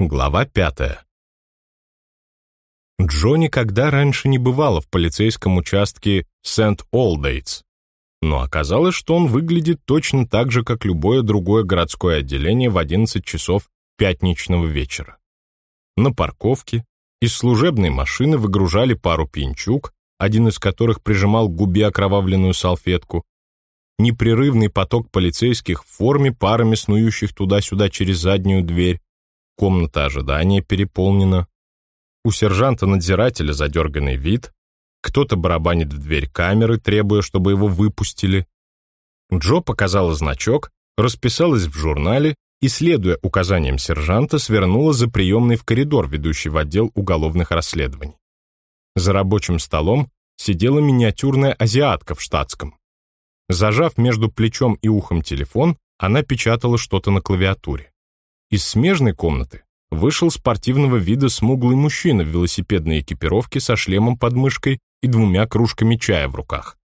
Глава пятая. Джо никогда раньше не бывала в полицейском участке Сент-Олдейтс, но оказалось, что он выглядит точно так же, как любое другое городское отделение в 11 часов пятничного вечера. На парковке из служебной машины выгружали пару пьянчуг, один из которых прижимал к губе окровавленную салфетку, непрерывный поток полицейских в форме, парами снующих туда-сюда через заднюю дверь, Комната ожидания переполнена. У сержанта-надзирателя задерганный вид. Кто-то барабанит в дверь камеры, требуя, чтобы его выпустили. Джо показала значок, расписалась в журнале и, следуя указаниям сержанта, свернула за приемный в коридор, ведущий в отдел уголовных расследований. За рабочим столом сидела миниатюрная азиатка в штатском. Зажав между плечом и ухом телефон, она печатала что-то на клавиатуре. Из смежной комнаты вышел спортивного вида смуглый мужчина в велосипедной экипировке со шлемом под мышкой и двумя кружками чая в руках.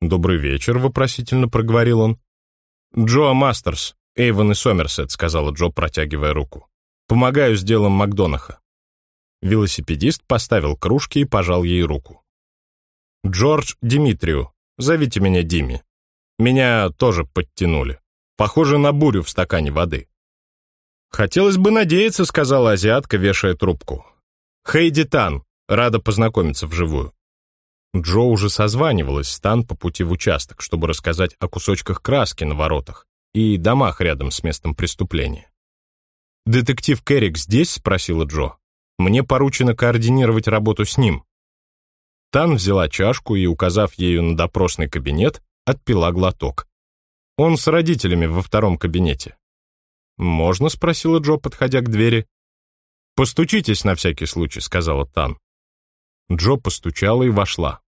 «Добрый вечер», — вопросительно проговорил он. «Джоа Мастерс, Эйвен и Сомерсет», — сказала Джо, протягивая руку. «Помогаю с делом Макдонаха». Велосипедист поставил кружки и пожал ей руку. «Джордж Димитрию, зовите меня Дими. Меня тоже подтянули. Похоже на бурю в стакане воды». «Хотелось бы надеяться», — сказала азиатка, вешая трубку. «Хейди Тан, рада познакомиться вживую». Джо уже созванивалась с Тан по пути в участок, чтобы рассказать о кусочках краски на воротах и домах рядом с местом преступления. «Детектив Керрик здесь?» — спросила Джо. «Мне поручено координировать работу с ним». Тан взяла чашку и, указав ею на допросный кабинет, отпила глоток. Он с родителями во втором кабинете. «Можно?» — спросила Джо, подходя к двери. «Постучитесь на всякий случай», — сказала Тан. Джо постучала и вошла.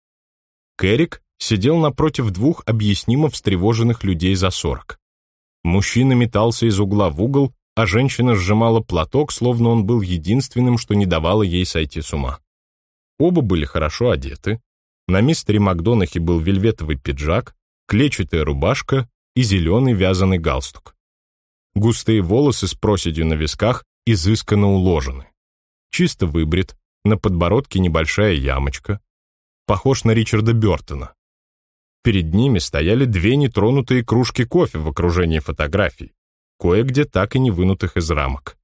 Кэрик сидел напротив двух объяснимо встревоженных людей за сорок. Мужчина метался из угла в угол, а женщина сжимала платок, словно он был единственным, что не давало ей сойти с ума. Оба были хорошо одеты. На мистере Макдонахе был вельветовый пиджак, клетчатая рубашка и зеленый вязаный галстук. Густые волосы с проседью на висках изысканно уложены. Чисто выбрит, на подбородке небольшая ямочка. Похож на Ричарда Бёртона. Перед ними стояли две нетронутые кружки кофе в окружении фотографий, кое-где так и не вынутых из рамок.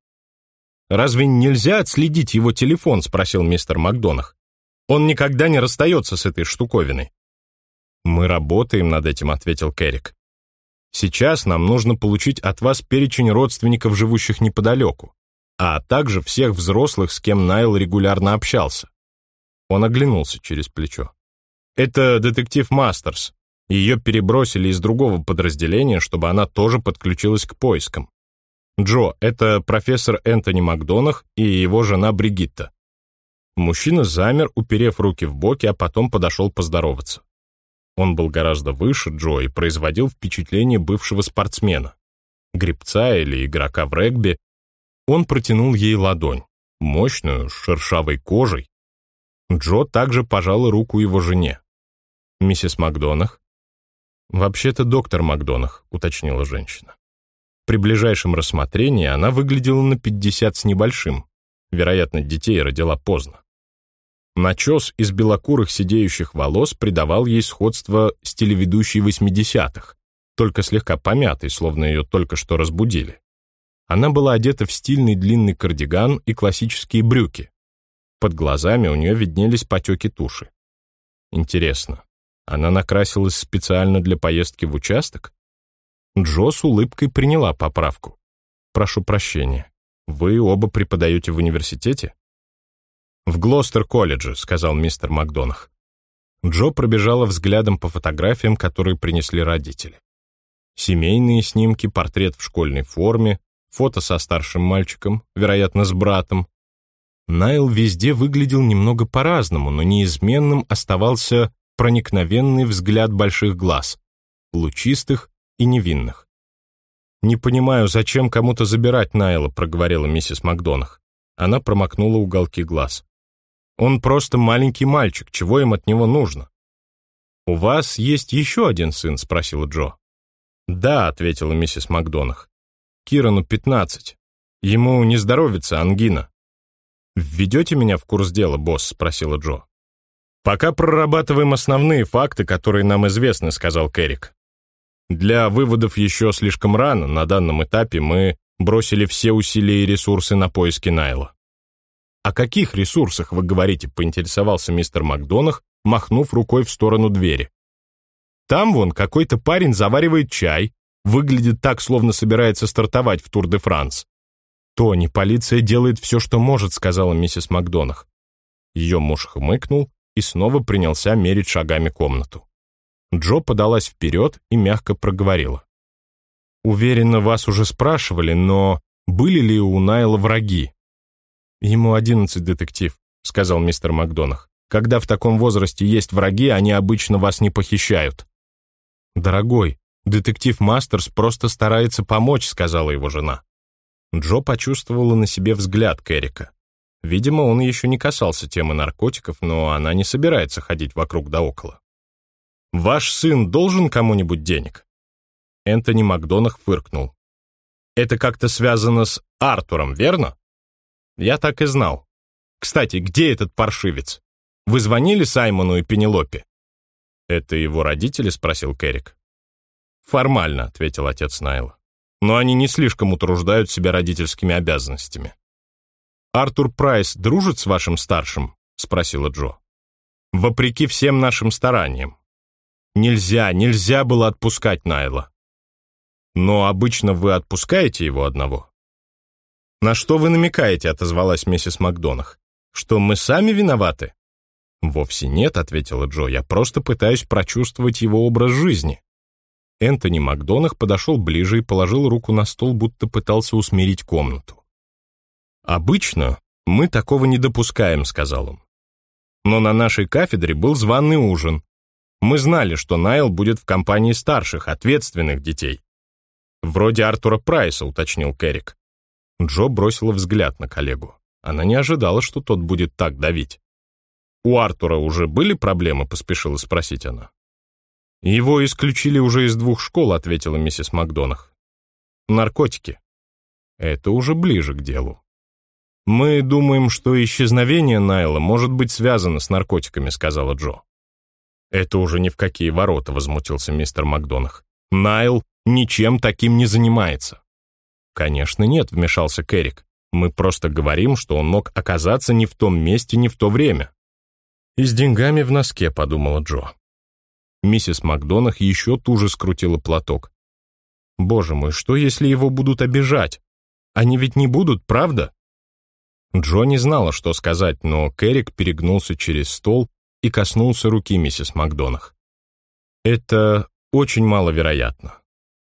«Разве нельзя отследить его телефон?» — спросил мистер Макдонах. «Он никогда не расстается с этой штуковиной». «Мы работаем над этим», — ответил Керрик. Сейчас нам нужно получить от вас перечень родственников, живущих неподалеку, а также всех взрослых, с кем Найл регулярно общался. Он оглянулся через плечо. Это детектив Мастерс. Ее перебросили из другого подразделения, чтобы она тоже подключилась к поискам. Джо, это профессор Энтони Макдонах и его жена Бригитта. Мужчина замер, уперев руки в боки, а потом подошел поздороваться. Он был гораздо выше Джо и производил впечатление бывшего спортсмена, гребца или игрока в регби. Он протянул ей ладонь, мощную, с шершавой кожей. Джо также пожала руку его жене. «Миссис Макдонах?» «Вообще-то доктор Макдонах», — уточнила женщина. При ближайшем рассмотрении она выглядела на 50 с небольшим. Вероятно, детей родила поздно. Начес из белокурых сидеющих волос придавал ей сходство с телеведущей 80-х, только слегка помятой, словно ее только что разбудили. Она была одета в стильный длинный кардиган и классические брюки. Под глазами у нее виднелись потеки туши. Интересно, она накрасилась специально для поездки в участок? Джо с улыбкой приняла поправку. «Прошу прощения, вы оба преподаете в университете?» «В Глостер-колледже», — сказал мистер Макдонах. Джо пробежала взглядом по фотографиям, которые принесли родители. Семейные снимки, портрет в школьной форме, фото со старшим мальчиком, вероятно, с братом. Найл везде выглядел немного по-разному, но неизменным оставался проникновенный взгляд больших глаз, лучистых и невинных. «Не понимаю, зачем кому-то забирать Найла», — проговорила миссис Макдонах. Она промокнула уголки глаз. Он просто маленький мальчик, чего им от него нужно? «У вас есть еще один сын?» — спросила Джо. «Да», — ответила миссис Макдонах. «Кирану пятнадцать. Ему не здоровится ангина. «Введете меня в курс дела, босс?» — спросила Джо. «Пока прорабатываем основные факты, которые нам известны», — сказал Керрик. «Для выводов еще слишком рано, на данном этапе мы бросили все усилия и ресурсы на поиски Найла». «О каких ресурсах вы говорите?» — поинтересовался мистер Макдонах, махнув рукой в сторону двери. «Там вон какой-то парень заваривает чай, выглядит так, словно собирается стартовать в Тур-де-Франс. «Тони, полиция делает все, что может», — сказала миссис Макдонах. Ее муж хмыкнул и снова принялся мерить шагами комнату. Джо подалась вперед и мягко проговорила. «Уверена, вас уже спрашивали, но были ли у Найла враги?» «Ему одиннадцать, детектив», — сказал мистер Макдонах. «Когда в таком возрасте есть враги, они обычно вас не похищают». «Дорогой, детектив Мастерс просто старается помочь», — сказала его жена. Джо почувствовала на себе взгляд Кэрика. Видимо, он еще не касался темы наркотиков, но она не собирается ходить вокруг да около. «Ваш сын должен кому-нибудь денег?» Энтони Макдонах фыркнул. «Это как-то связано с Артуром, верно?» «Я так и знал. Кстати, где этот паршивец? Вы звонили Саймону и Пенелопе?» «Это его родители?» — спросил Кэрик. «Формально», — ответил отец Найла но они не слишком утруждают себя родительскими обязанностями. «Артур Прайс дружит с вашим старшим?» — спросила Джо. «Вопреки всем нашим стараниям. Нельзя, нельзя было отпускать Найла. Но обычно вы отпускаете его одного». «На что вы намекаете?» — отозвалась миссис Макдонах. «Что мы сами виноваты?» «Вовсе нет», — ответила Джо, — «я просто пытаюсь прочувствовать его образ жизни». Энтони Макдонах подошел ближе и положил руку на стол, будто пытался усмирить комнату. «Обычно мы такого не допускаем», — сказал он. «Но на нашей кафедре был званый ужин. Мы знали, что Найл будет в компании старших, ответственных детей. Вроде Артура Прайса», — уточнил Керрик. Джо бросила взгляд на коллегу. Она не ожидала, что тот будет так давить. «У Артура уже были проблемы?» — поспешила спросить она. «Его исключили уже из двух школ», — ответила миссис Макдонах. «Наркотики. Это уже ближе к делу. Мы думаем, что исчезновение Найла может быть связано с наркотиками», — сказала Джо. «Это уже ни в какие ворота», — возмутился мистер Макдонах. «Найл ничем таким не занимается». «Конечно нет», — вмешался Керрик. «Мы просто говорим, что он мог оказаться не в том месте, не в то время». «И с деньгами в носке», — подумала Джо. Миссис Макдонах еще туже скрутила платок. «Боже мой, что если его будут обижать? Они ведь не будут, правда?» Джо не знала, что сказать, но Керрик перегнулся через стол и коснулся руки миссис Макдонах. «Это очень маловероятно.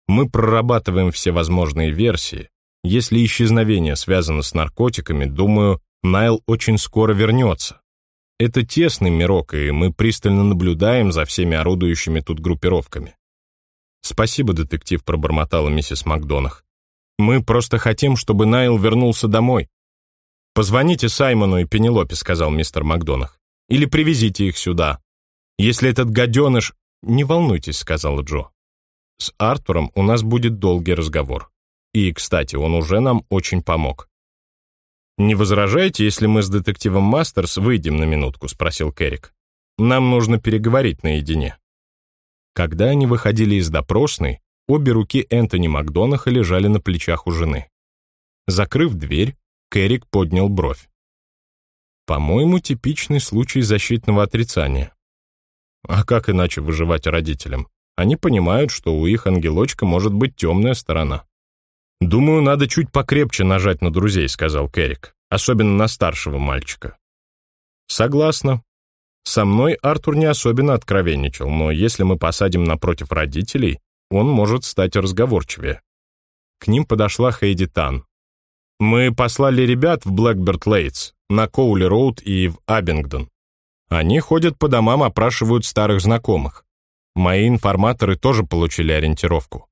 Мы прорабатываем все возможные версии. Если исчезновение связано с наркотиками, думаю, Найл очень скоро вернется. Это тесный мирок, и мы пристально наблюдаем за всеми орудующими тут группировками. «Спасибо, детектив», — пробормотала миссис Макдонах. «Мы просто хотим, чтобы Найл вернулся домой». «Позвоните Саймону и Пенелопе», — сказал мистер Макдонах. «Или привезите их сюда. Если этот гаденыш...» «Не волнуйтесь», — сказала Джо. «С Артуром у нас будет долгий разговор. И, кстати, он уже нам очень помог. «Не возражаете, если мы с детективом Мастерс выйдем на минутку?» — спросил Керрик. «Нам нужно переговорить наедине». Когда они выходили из допросной, обе руки Энтони Макдонаха лежали на плечах у жены. Закрыв дверь, Керрик поднял бровь. По-моему, типичный случай защитного отрицания. А как иначе выживать родителям? Они понимают, что у их ангелочка может быть темная сторона. «Думаю, надо чуть покрепче нажать на друзей», — сказал Керрик, «особенно на старшего мальчика». «Согласна. Со мной Артур не особенно откровенничал, но если мы посадим напротив родителей, он может стать разговорчивее». К ним подошла Хейди Тан. «Мы послали ребят в Блэкберт Лейтс, на Коули-Роуд и в Абингдон. Они ходят по домам, опрашивают старых знакомых. Мои информаторы тоже получили ориентировку.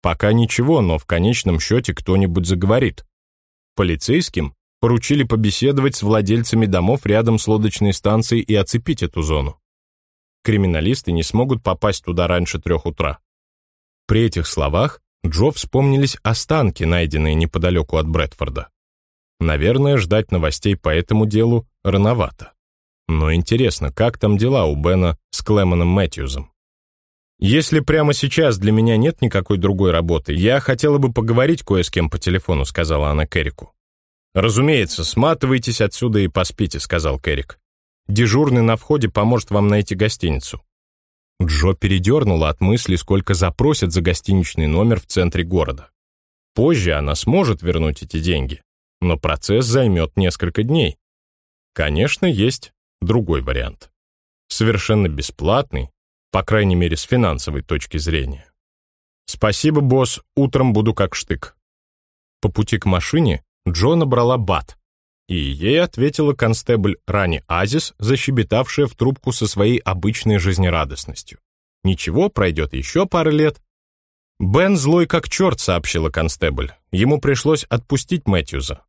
Пока ничего, но в конечном счете кто-нибудь заговорит. Полицейским поручили побеседовать с владельцами домов рядом с лодочной станцией и оцепить эту зону. Криминалисты не смогут попасть туда раньше трех утра. При этих словах Джо вспомнились останки, найденные неподалеку от Брэдфорда. Наверное, ждать новостей по этому делу рановато. Но интересно, как там дела у Бена с Клэмоном Мэтьюзом? «Если прямо сейчас для меня нет никакой другой работы, я хотела бы поговорить кое с кем по телефону», сказала она Кэрику. «Разумеется, сматывайтесь отсюда и поспите», сказал Кэрик. «Дежурный на входе поможет вам найти гостиницу». Джо передернула от мысли, сколько запросят за гостиничный номер в центре города. Позже она сможет вернуть эти деньги, но процесс займет несколько дней. Конечно, есть другой вариант. Совершенно бесплатный, по крайней мере, с финансовой точки зрения. «Спасибо, босс, утром буду как штык». По пути к машине Джо набрала бат, и ей ответила констебль Рани Азис, защебетавшая в трубку со своей обычной жизнерадостностью. «Ничего, пройдет еще пара лет». «Бен злой как черт», — сообщила констебль. Ему пришлось отпустить Мэтьюза.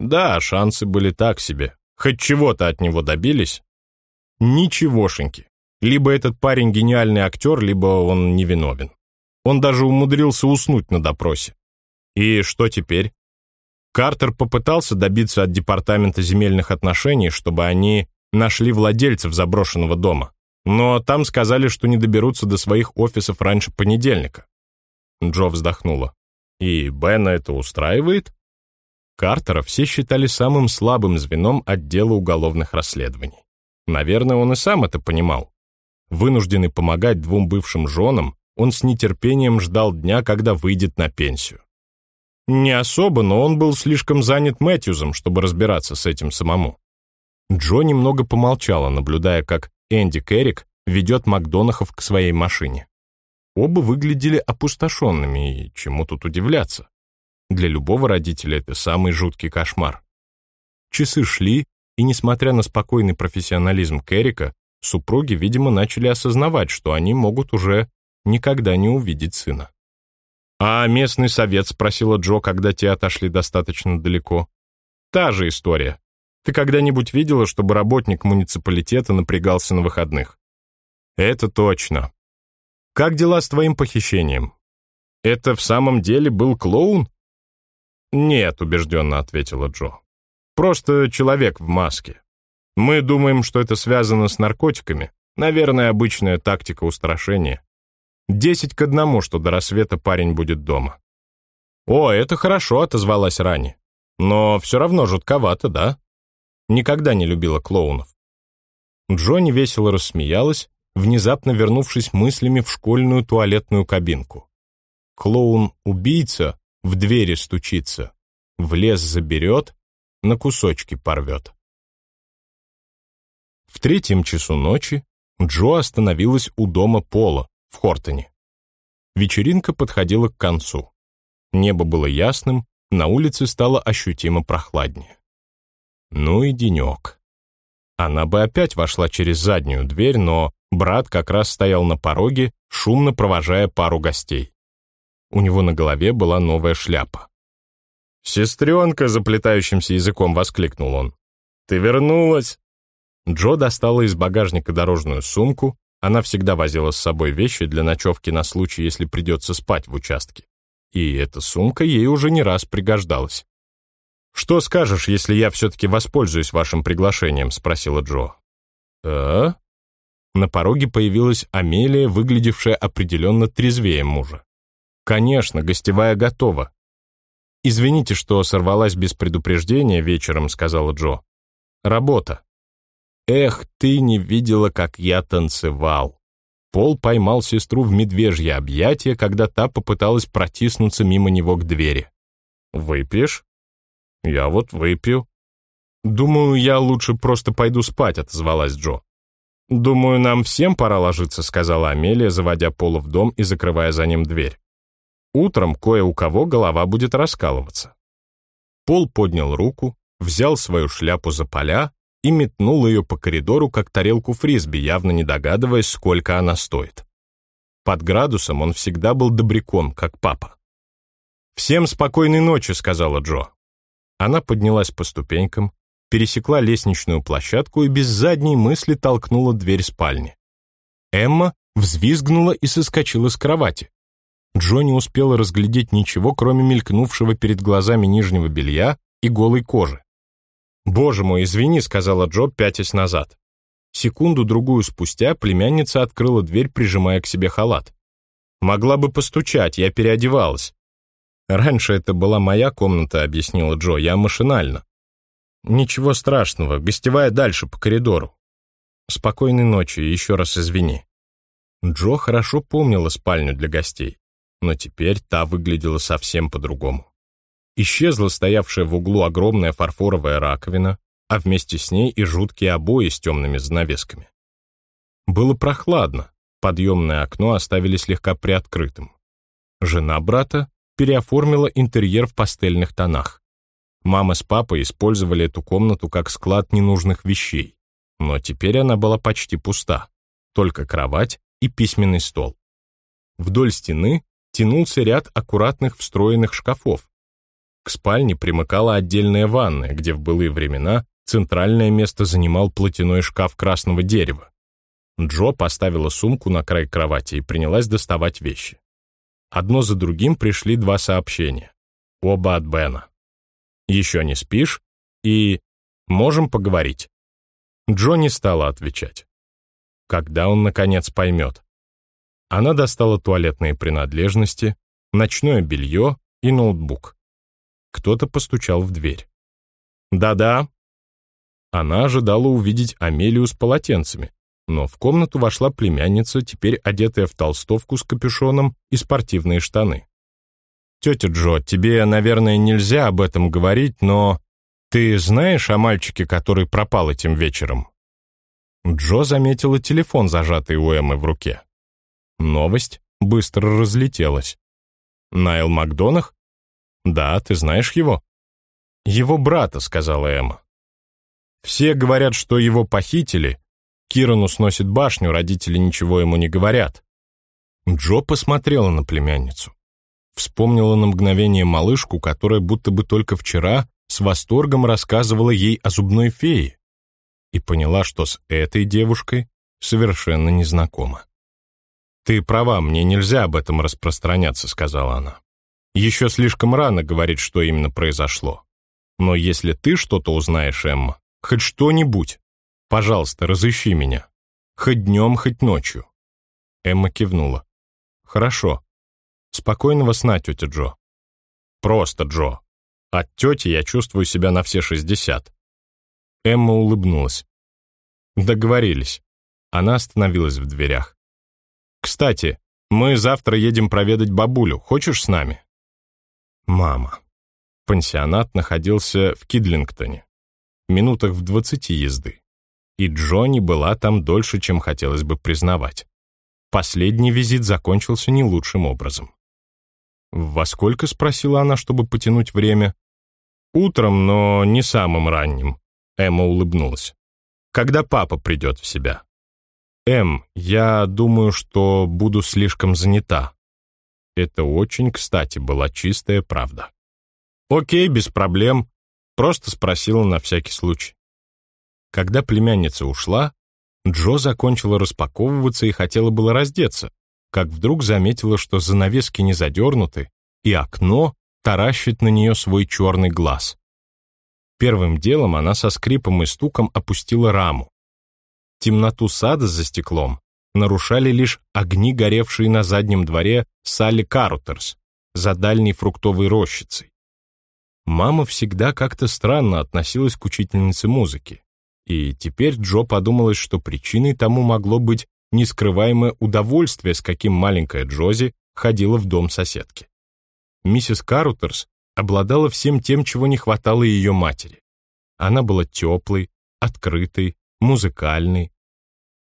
Да, шансы были так себе. Хоть чего-то от него добились. Ничегошеньки. Либо этот парень гениальный актер, либо он невиновен. Он даже умудрился уснуть на допросе. И что теперь? Картер попытался добиться от Департамента земельных отношений, чтобы они нашли владельцев заброшенного дома. Но там сказали, что не доберутся до своих офисов раньше понедельника. Джо вздохнула. И Бена это устраивает? Картера все считали самым слабым звеном отдела уголовных расследований. Наверное, он и сам это понимал. Вынужденный помогать двум бывшим женам, он с нетерпением ждал дня, когда выйдет на пенсию. Не особо, но он был слишком занят Мэтьюзом, чтобы разбираться с этим самому. Джо немного помолчала, наблюдая, как Энди Керрик ведет Макдонахов к своей машине. Оба выглядели опустошенными, и чему тут удивляться. Для любого родителя это самый жуткий кошмар. Часы шли, и, несмотря на спокойный профессионализм Керрика, супруги, видимо, начали осознавать, что они могут уже никогда не увидеть сына. «А местный совет?» — спросила Джо, когда те отошли достаточно далеко. «Та же история. Ты когда-нибудь видела, чтобы работник муниципалитета напрягался на выходных?» «Это точно. Как дела с твоим похищением? Это в самом деле был клоун?» «Нет», — убежденно ответила Джо. «Просто человек в маске. Мы думаем, что это связано с наркотиками. Наверное, обычная тактика устрашения. Десять к одному, что до рассвета парень будет дома. «О, это хорошо», — отозвалась Рани. «Но все равно жутковато, да?» Никогда не любила клоунов. Джонни весело рассмеялась, внезапно вернувшись мыслями в школьную туалетную кабинку. Клоун-убийца в двери стучится, в лес заберет, на кусочки порвет. Третьем часу ночи Джо остановилась у дома Пола, в Хортоне. Вечеринка подходила к концу. Небо было ясным, на улице стало ощутимо прохладнее. Ну и денек. Она бы опять вошла через заднюю дверь, но брат как раз стоял на пороге, шумно провожая пару гостей. У него на голове была новая шляпа. «Сестренка!» — заплетающимся языком воскликнул он. «Ты вернулась!» Джо достала из багажника дорожную сумку, она всегда возила с собой вещи для ночевки на случай, если придется спать в участке. И эта сумка ей уже не раз пригождалась. «Что скажешь, если я все-таки воспользуюсь вашим приглашением?» — спросила Джо. «А?» На пороге появилась Амелия, выглядевшая определенно трезвее мужа. «Конечно, гостевая готова». «Извините, что сорвалась без предупреждения вечером», — сказала Джо. «Работа». Эх, ты не видела, как я танцевал. Пол поймал сестру в медвежье объятие, когда та попыталась протиснуться мимо него к двери. «Выпьешь?» «Я вот выпью». «Думаю, я лучше просто пойду спать», — отозвалась Джо. «Думаю, нам всем пора ложиться», — сказала Амелия, заводя Пола в дом и закрывая за ним дверь. «Утром кое у кого голова будет раскалываться». Пол поднял руку, взял свою шляпу за поля, и метнул ее по коридору, как тарелку фрисби, явно не догадываясь, сколько она стоит. Под градусом он всегда был добряком, как папа. «Всем спокойной ночи», — сказала Джо. Она поднялась по ступенькам, пересекла лестничную площадку и без задней мысли толкнула дверь спальни. Эмма взвизгнула и соскочила с кровати. Джо не успела разглядеть ничего, кроме мелькнувшего перед глазами нижнего белья, и голой кожи. «Боже мой, извини», — сказала Джо, пятясь назад. Секунду-другую спустя племянница открыла дверь, прижимая к себе халат. «Могла бы постучать, я переодевалась». «Раньше это была моя комната», — объяснила Джо, — «я машинально». «Ничего страшного, гостевая дальше по коридору». «Спокойной ночи, еще раз извини». Джо хорошо помнила спальню для гостей, но теперь та выглядела совсем по-другому. Исчезла стоявшая в углу огромная фарфоровая раковина, а вместе с ней и жуткие обои с темными занавесками. Было прохладно, подъемное окно оставили слегка приоткрытым. Жена брата переоформила интерьер в пастельных тонах. Мама с папой использовали эту комнату как склад ненужных вещей, но теперь она была почти пуста, только кровать и письменный стол. Вдоль стены тянулся ряд аккуратных встроенных шкафов, к спальне примыкала отдельная ванная, где в былые времена центральное место занимал платяной шкаф красного дерева. Джо поставила сумку на край кровати и принялась доставать вещи. Одно за другим пришли два сообщения. Оба от Бена. «Еще не спишь?» и «Можем поговорить?» Джо не стала отвечать. Когда он, наконец, поймет? Она достала туалетные принадлежности, ночное белье и ноутбук. Кто-то постучал в дверь. «Да-да». Она ожидала увидеть Амелию с полотенцами, но в комнату вошла племянница, теперь одетая в толстовку с капюшоном и спортивные штаны. «Тетя Джо, тебе, наверное, нельзя об этом говорить, но ты знаешь о мальчике, который пропал этим вечером?» Джо заметила телефон, зажатый у Эммы в руке. Новость быстро разлетелась. Найл Макдонах «Да, ты знаешь его?» «Его брата», — сказала Эмма. «Все говорят, что его похитили. Кирану сносит башню, родители ничего ему не говорят». Джо посмотрела на племянницу. Вспомнила на мгновение малышку, которая будто бы только вчера с восторгом рассказывала ей о зубной фее, и поняла, что с этой девушкой совершенно не знакома. «Ты права, мне нельзя об этом распространяться», — сказала она. Еще слишком рано говорить, что именно произошло. Но если ты что-то узнаешь, Эмма, хоть что-нибудь, пожалуйста, разыщи меня. Хоть днем, хоть ночью. Эмма кивнула. Хорошо. Спокойного сна, тетя Джо. Просто Джо. От тети я чувствую себя на все шестьдесят. Эмма улыбнулась. Договорились. Она остановилась в дверях. Кстати, мы завтра едем проведать бабулю. Хочешь с нами? Мама. Пансионат находился в Кидлингтоне, минутах в двадцати езды. И Джонни была там дольше, чем хотелось бы признавать. Последний визит закончился не лучшим образом. «Во сколько?» — спросила она, чтобы потянуть время. «Утром, но не самым ранним», — Эмма улыбнулась. «Когда папа придет в себя?» «Эм, я думаю, что буду слишком занята. Это очень кстати была чистая правда. «Окей, без проблем», — просто спросила на всякий случай. Когда племянница ушла, Джо закончила распаковываться и хотела было раздеться, как вдруг заметила, что занавески не задернуты, и окно таращит на нее свой черный глаз. Первым делом она со скрипом и стуком опустила раму. Темноту сада за стеклом нарушали лишь огни, горевшие на заднем дворе Салли Карутерс за дальней фруктовой рощицей. Мама всегда как-то странно относилась к учительнице музыки, и теперь Джо подумалось, что причиной тому могло быть нескрываемое удовольствие, с каким маленькая Джози ходила в дом соседки. Миссис Карутерс обладала всем тем, чего не хватало ее матери. Она была теплой, открытой, музыкальной,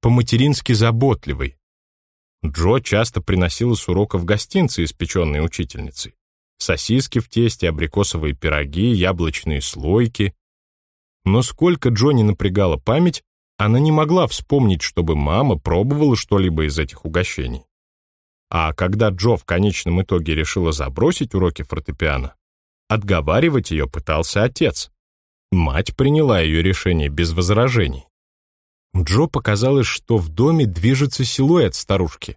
по-матерински заботливой. Джо часто приносила с уроков гостинцы, испеченные учительницей. Сосиски в тесте, абрикосовые пироги, яблочные слойки. Но сколько Джо не напрягала память, она не могла вспомнить, чтобы мама пробовала что-либо из этих угощений. А когда Джо в конечном итоге решила забросить уроки фортепиано, отговаривать ее пытался отец. Мать приняла ее решение без возражений. Джо показалось, что в доме движется силуэт старушки.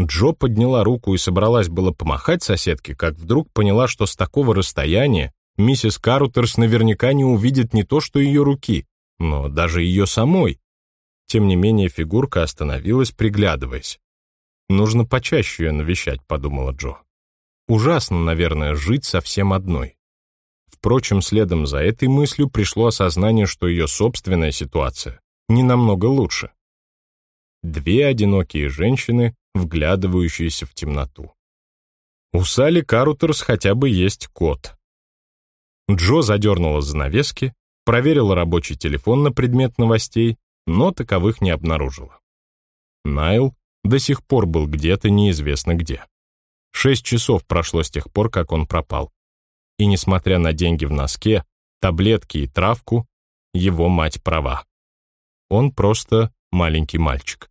Джо подняла руку и собралась было помахать соседке, как вдруг поняла, что с такого расстояния миссис Карутерс наверняка не увидит не то что ее руки, но даже ее самой. Тем не менее фигурка остановилась, приглядываясь. «Нужно почаще ее навещать», — подумала Джо. «Ужасно, наверное, жить совсем одной». Впрочем, следом за этой мыслью пришло осознание, что ее собственная ситуация не намного лучше. Две одинокие женщины, вглядывающиеся в темноту. У Салли Карутерс хотя бы есть кот. Джо задернула занавески, проверила рабочий телефон на предмет новостей, но таковых не обнаружила. Найл до сих пор был где-то неизвестно где. Шесть часов прошло с тех пор, как он пропал. И несмотря на деньги в носке, таблетки и травку, его мать права. Он просто маленький мальчик.